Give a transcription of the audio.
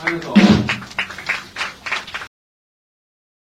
还没走